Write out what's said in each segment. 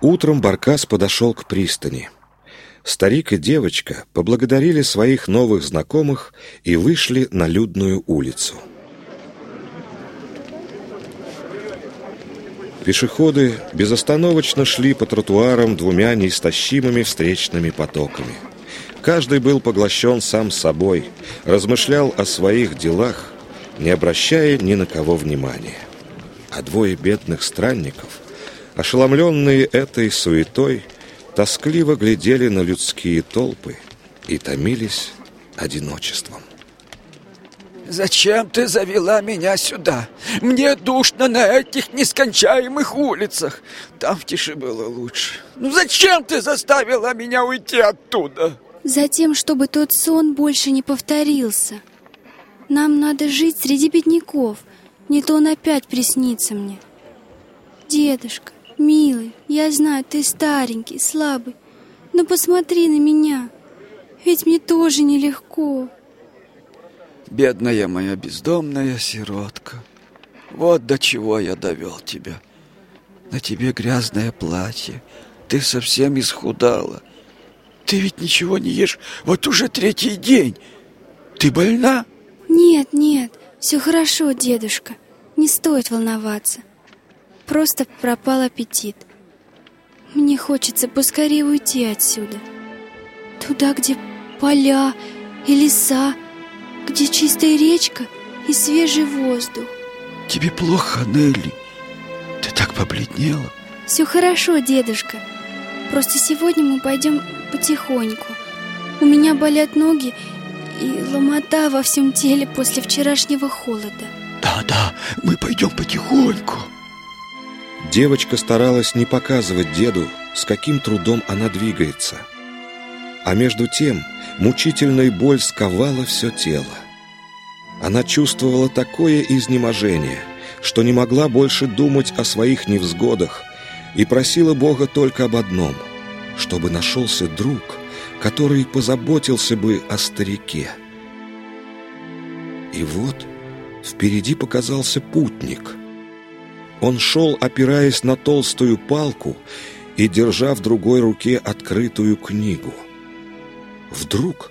Утром Баркас подошел к пристани. Старик и девочка поблагодарили своих новых знакомых и вышли на людную улицу. Пешеходы безостановочно шли по тротуарам двумя неистощимыми встречными потоками. Каждый был поглощен сам собой, размышлял о своих делах, не обращая ни на кого внимания. А двое бедных странников, ошеломленные этой суетой, тоскливо глядели на людские толпы и томились одиночеством. Зачем ты завела меня сюда? Мне душно на этих нескончаемых улицах. Там в тиши было лучше. Ну зачем ты заставила меня уйти оттуда? Затем, чтобы тот сон больше не повторился. Нам надо жить среди бедняков. Не то он опять приснится мне. Дедушка, милый, я знаю, ты старенький, слабый. Но посмотри на меня. Ведь мне тоже нелегко. Бедная моя бездомная сиротка. Вот до чего я довел тебя. На тебе грязное платье. Ты совсем исхудала. Ты ведь ничего не ешь вот уже третий день. Ты больна? Нет, нет, все хорошо, дедушка. Не стоит волноваться. Просто пропал аппетит. Мне хочется поскорее уйти отсюда. Туда, где поля и леса, где чистая речка и свежий воздух. Тебе плохо, Нелли? Ты так побледнела. Все хорошо, дедушка. Просто сегодня мы пойдем потихоньку. У меня болят ноги и ломота во всем теле после вчерашнего холода. Да, да, мы пойдем потихоньку. Девочка старалась не показывать деду, с каким трудом она двигается. А между тем мучительная боль сковала все тело. Она чувствовала такое изнеможение, что не могла больше думать о своих невзгодах и просила Бога только об одном — чтобы нашелся друг, который позаботился бы о старике. И вот впереди показался путник. Он шел, опираясь на толстую палку и держа в другой руке открытую книгу. Вдруг,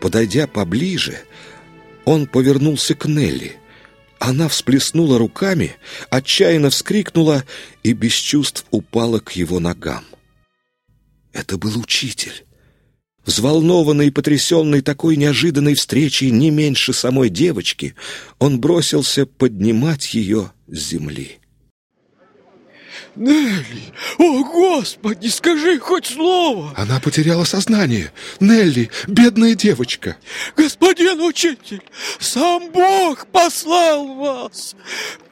подойдя поближе, он повернулся к Нелли. Она всплеснула руками, отчаянно вскрикнула и без чувств упала к его ногам. Это был учитель. Взволнованный и потрясенный такой неожиданной встречей не меньше самой девочки, он бросился поднимать ее с земли. Нелли! О, Господи, скажи хоть слово! Она потеряла сознание. Нелли, бедная девочка. Господин учитель, сам Бог послал вас.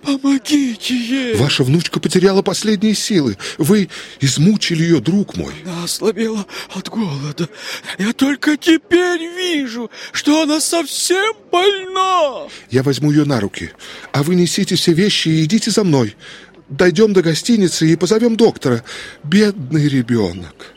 Помогите ей. Ваша внучка потеряла последние силы. Вы измучили ее, друг мой. Она ослабела от голода. Я только теперь вижу, что она совсем больна. Я возьму ее на руки, а вы несите все вещи и идите за мной. Дойдем до гостиницы и позовем доктора. Бедный ребенок.